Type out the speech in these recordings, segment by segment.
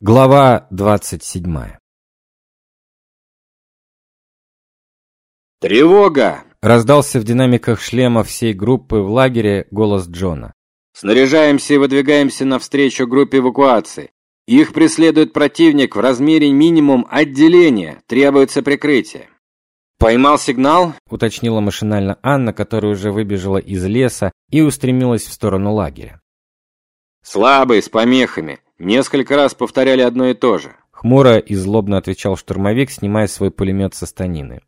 Глава 27 «Тревога!» — раздался в динамиках шлема всей группы в лагере голос Джона. «Снаряжаемся и выдвигаемся навстречу группе эвакуации. Их преследует противник в размере минимум отделения. Требуется прикрытие». «Поймал сигнал?» — уточнила машинально Анна, которая уже выбежала из леса и устремилась в сторону лагеря. «Слабый, с помехами. Несколько раз повторяли одно и то же. Хмуро и злобно отвечал штурмовик, снимая свой пулемет со станины.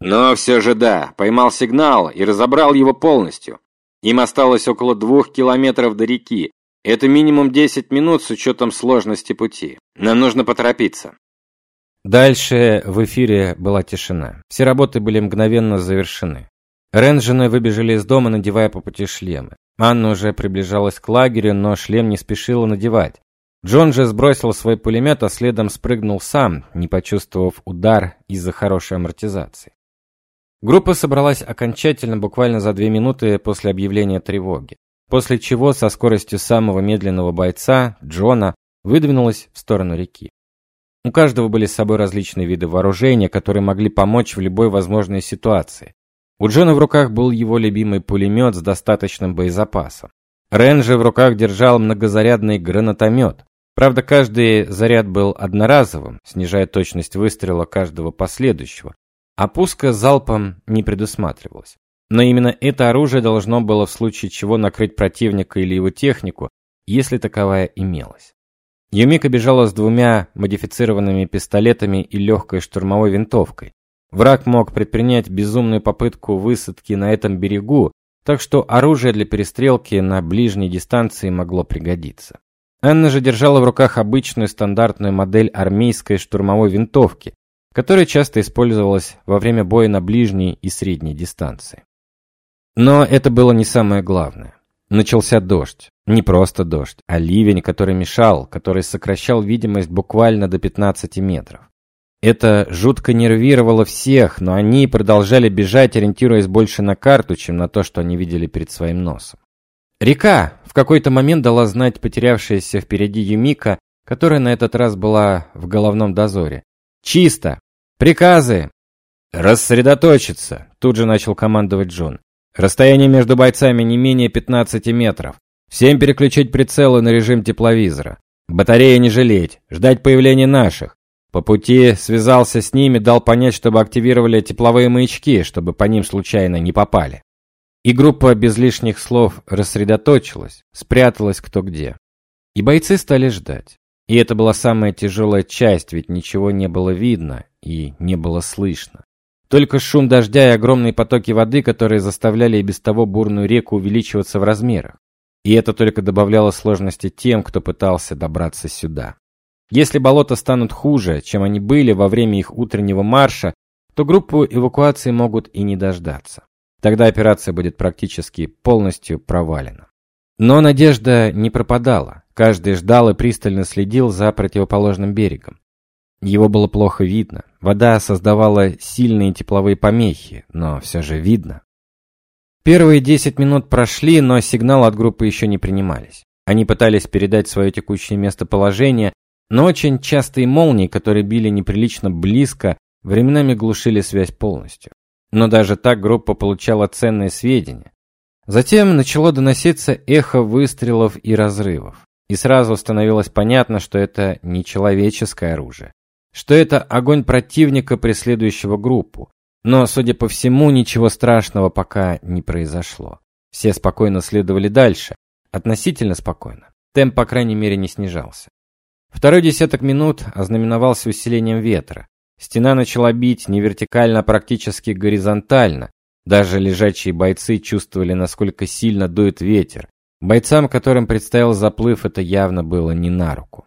Но все же да, поймал сигнал и разобрал его полностью. Им осталось около двух километров до реки. Это минимум 10 минут с учетом сложности пути. Нам нужно поторопиться. Дальше в эфире была тишина. Все работы были мгновенно завершены. Рен с женой выбежали из дома, надевая по пути шлемы. Анна уже приближалась к лагерю, но шлем не спешила надевать. Джон же сбросил свой пулемет, а следом спрыгнул сам, не почувствовав удар из-за хорошей амортизации. Группа собралась окончательно буквально за две минуты после объявления тревоги, после чего со скоростью самого медленного бойца, Джона, выдвинулась в сторону реки. У каждого были с собой различные виды вооружения, которые могли помочь в любой возможной ситуации. У Джона в руках был его любимый пулемет с достаточным боезапасом. Рен же в руках держал многозарядный гранатомет, Правда, каждый заряд был одноразовым, снижая точность выстрела каждого последующего, а пуска залпом не предусматривалась. Но именно это оружие должно было в случае чего накрыть противника или его технику, если таковая имелась. Юмика бежала с двумя модифицированными пистолетами и легкой штурмовой винтовкой. Враг мог предпринять безумную попытку высадки на этом берегу, так что оружие для перестрелки на ближней дистанции могло пригодиться. Анна же держала в руках обычную стандартную модель армейской штурмовой винтовки, которая часто использовалась во время боя на ближней и средней дистанции. Но это было не самое главное. Начался дождь. Не просто дождь, а ливень, который мешал, который сокращал видимость буквально до 15 метров. Это жутко нервировало всех, но они продолжали бежать, ориентируясь больше на карту, чем на то, что они видели перед своим носом. Река в какой-то момент дала знать потерявшаяся впереди Юмика, которая на этот раз была в головном дозоре. «Чисто! Приказы!» «Рассредоточиться!» – тут же начал командовать Джон. «Расстояние между бойцами не менее 15 метров. Всем переключить прицелы на режим тепловизора. Батареи не жалеть, ждать появления наших. По пути связался с ними, дал понять, чтобы активировали тепловые маячки, чтобы по ним случайно не попали. И группа без лишних слов рассредоточилась, спряталась кто где. И бойцы стали ждать. И это была самая тяжелая часть, ведь ничего не было видно и не было слышно. Только шум дождя и огромные потоки воды, которые заставляли и без того бурную реку увеличиваться в размерах. И это только добавляло сложности тем, кто пытался добраться сюда. Если болота станут хуже, чем они были во время их утреннего марша, то группу эвакуации могут и не дождаться. Тогда операция будет практически полностью провалена. Но надежда не пропадала. Каждый ждал и пристально следил за противоположным берегом. Его было плохо видно. Вода создавала сильные тепловые помехи, но все же видно. Первые 10 минут прошли, но сигналы от группы еще не принимались. Они пытались передать свое текущее местоположение, но очень частые молнии, которые били неприлично близко, временами глушили связь полностью. Но даже так группа получала ценные сведения. Затем начало доноситься эхо выстрелов и разрывов. И сразу становилось понятно, что это не человеческое оружие. Что это огонь противника, преследующего группу. Но, судя по всему, ничего страшного пока не произошло. Все спокойно следовали дальше. Относительно спокойно. Темп, по крайней мере, не снижался. Второй десяток минут ознаменовался усилением ветра. Стена начала бить не вертикально, а практически горизонтально. Даже лежачие бойцы чувствовали, насколько сильно дует ветер. Бойцам, которым предстоял заплыв, это явно было не на руку.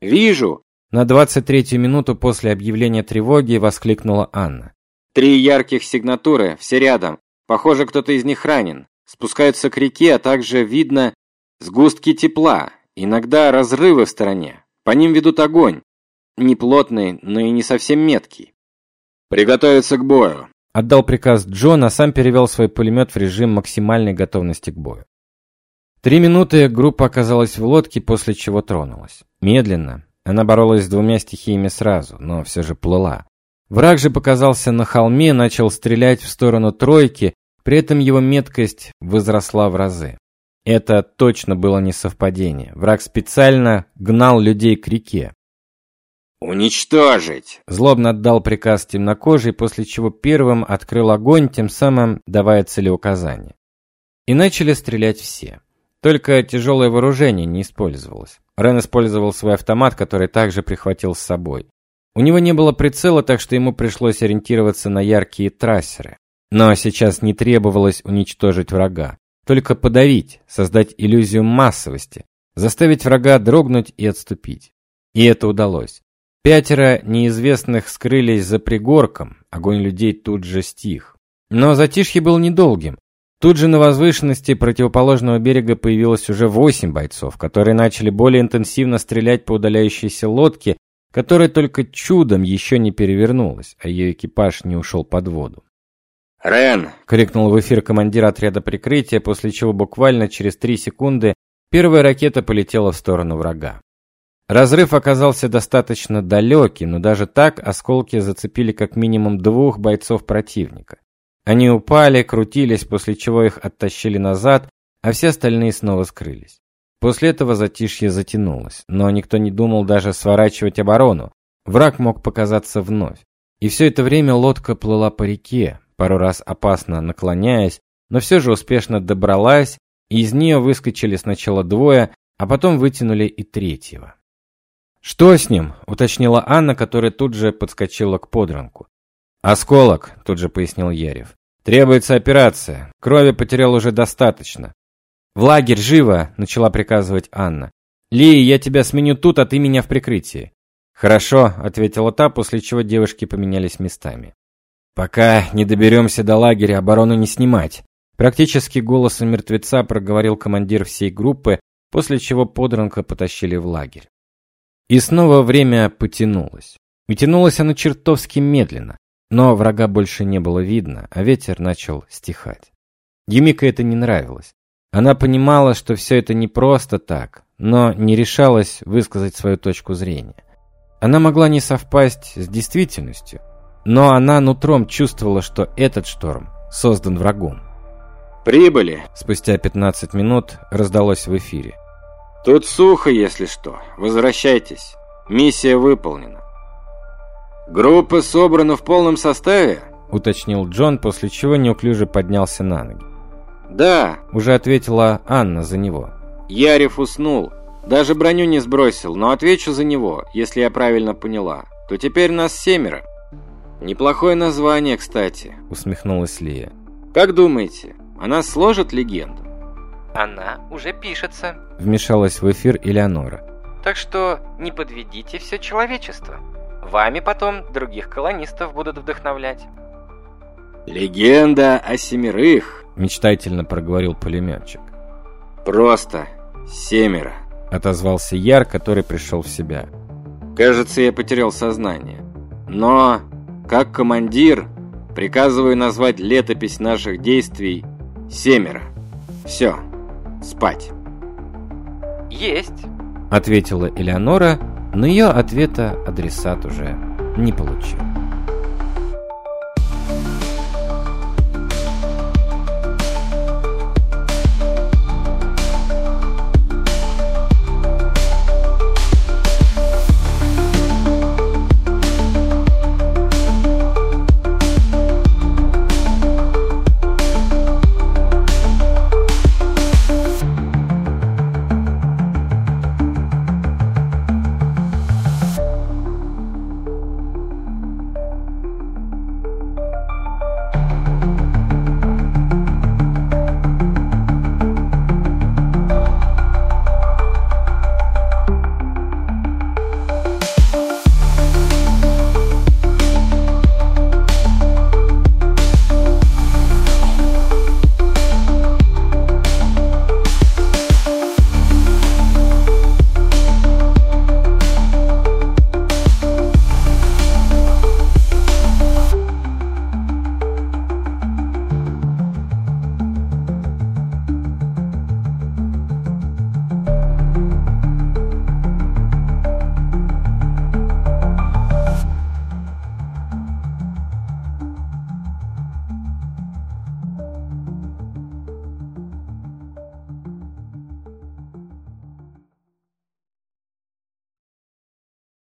«Вижу!» На 23-ю минуту после объявления тревоги воскликнула Анна. «Три ярких сигнатуры, все рядом. Похоже, кто-то из них ранен. Спускаются к реке, а также видно сгустки тепла, иногда разрывы в стороне. По ним ведут огонь не плотный, но и не совсем меткий. «Приготовиться к бою!» Отдал приказ Джон, а сам перевел свой пулемет в режим максимальной готовности к бою. Три минуты группа оказалась в лодке, после чего тронулась. Медленно, Она боролась с двумя стихиями сразу, но все же плыла. Враг же показался на холме, начал стрелять в сторону тройки, при этом его меткость возросла в разы. Это точно было не совпадение. Враг специально гнал людей к реке. «Уничтожить!» Злобно отдал приказ темнокожий, после чего первым открыл огонь, тем самым давая целеуказание. И начали стрелять все. Только тяжелое вооружение не использовалось. Рен использовал свой автомат, который также прихватил с собой. У него не было прицела, так что ему пришлось ориентироваться на яркие трассеры. Но сейчас не требовалось уничтожить врага, только подавить, создать иллюзию массовости, заставить врага дрогнуть и отступить. И это удалось. Пятеро неизвестных скрылись за пригорком, огонь людей тут же стих. Но затишье было недолгим. Тут же на возвышенности противоположного берега появилось уже восемь бойцов, которые начали более интенсивно стрелять по удаляющейся лодке, которая только чудом еще не перевернулась, а ее экипаж не ушел под воду. «Рен!» — крикнул в эфир командир отряда прикрытия, после чего буквально через три секунды первая ракета полетела в сторону врага. Разрыв оказался достаточно далекий, но даже так осколки зацепили как минимум двух бойцов противника. Они упали, крутились, после чего их оттащили назад, а все остальные снова скрылись. После этого затишье затянулось, но никто не думал даже сворачивать оборону. Враг мог показаться вновь. И все это время лодка плыла по реке, пару раз опасно наклоняясь, но все же успешно добралась, и из нее выскочили сначала двое, а потом вытянули и третьего. «Что с ним?» – уточнила Анна, которая тут же подскочила к подранку. «Осколок», – тут же пояснил Ярев. «Требуется операция. Крови потерял уже достаточно». «В лагерь, живо!» – начала приказывать Анна. «Ли, я тебя сменю тут, а ты меня в прикрытии». «Хорошо», – ответила та, после чего девушки поменялись местами. Пока не доберемся до лагеря, оборону не снимать. Практически голосом мертвеца проговорил командир всей группы, после чего подранка потащили в лагерь. И снова время потянулось. И тянулось оно чертовски медленно, но врага больше не было видно, а ветер начал стихать. Юмика это не нравилось. Она понимала, что все это не просто так, но не решалась высказать свою точку зрения. Она могла не совпасть с действительностью, но она нутром чувствовала, что этот шторм создан врагом. «Прибыли!» Спустя 15 минут раздалось в эфире. «Тут сухо, если что. Возвращайтесь. Миссия выполнена». «Группа собрана в полном составе?» уточнил Джон, после чего неуклюже поднялся на ноги. «Да», — уже ответила Анна за него. «Ярев уснул. Даже броню не сбросил, но отвечу за него, если я правильно поняла. То теперь нас семеро. «Неплохое название, кстати», — усмехнулась Лия. «Как думаете, она сложит легенду?» «Она уже пишется», — вмешалась в эфир Элеонора. «Так что не подведите все человечество. Вами потом других колонистов будут вдохновлять». «Легенда о семерых», — мечтательно проговорил пулеметчик. «Просто семеро», — отозвался Яр, который пришел в себя. «Кажется, я потерял сознание. Но как командир, приказываю назвать летопись наших действий «Семеро». Все, спать. «Есть», — ответила Элеонора, но ее ответа адресат уже не получил.